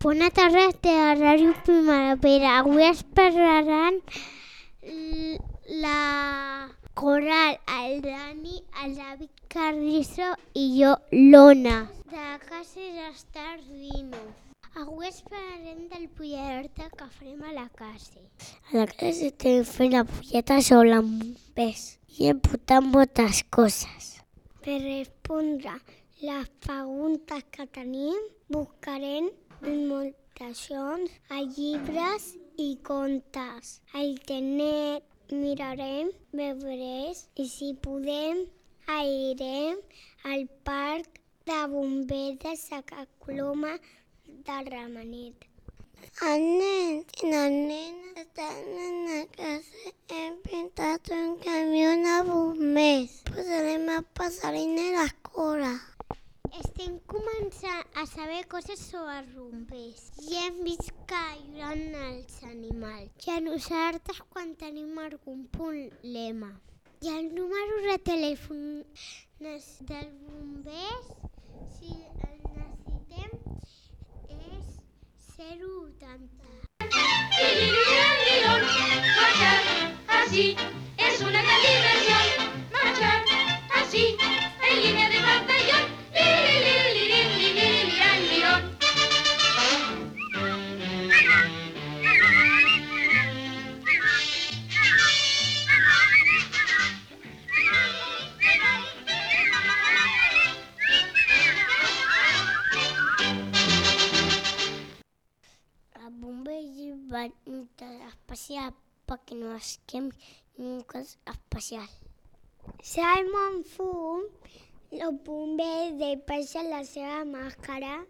tarda de la Ràdio Primavera. Avui es parlaran la Coral, el Dani, el David Carrizo i jo, l'Ona, de la casa d'Estar Dino. Avui es parlarem del pollerta que farem a la casa. A la classe estem fent la polleta sobre els bombers i hem portat moltes coses. Per respondre les preguntes que tenim, buscarem invitacions a llibres i contes. A internet mirarem, veurem i si podem anirem al parc de bombers de Santa Coloma de Ramenet. Els nens i les nenes estan en la casa. Hem pintat un camió de bombers. Posarem a passarem a l'escola. Estem començant a saber coses sobre els bombers i hem vist que ajuden els animals. I a nosaltres quan tenim algun problema. I el número de telèfon dels bombers, si el necessitem, és 080. Marchar así especial perquè no es quemi nunca especial. Simon Fum, los bombers despejan la seva màscara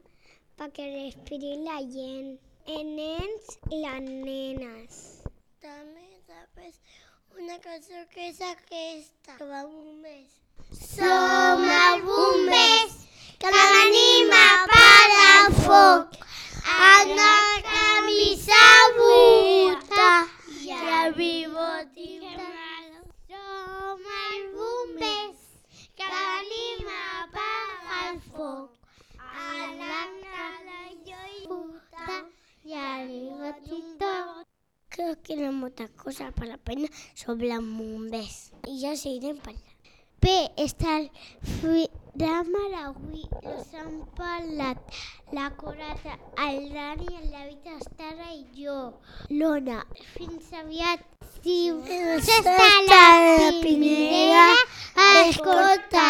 perquè respiri la gent. Els nens i les nenes. També sabes una cançó que és aquesta, que va bombers. Som els foc. A la cara puta el bigoti tot. Creo que no moltes coses per la pena sobre els bombers. I ja seguirem parlant. Bé, està el programa d'avui. Us han parlat la Corata, el Dani, el David Estarra i jo, l'Ona. Fins aviat. Si us està la primera, escolta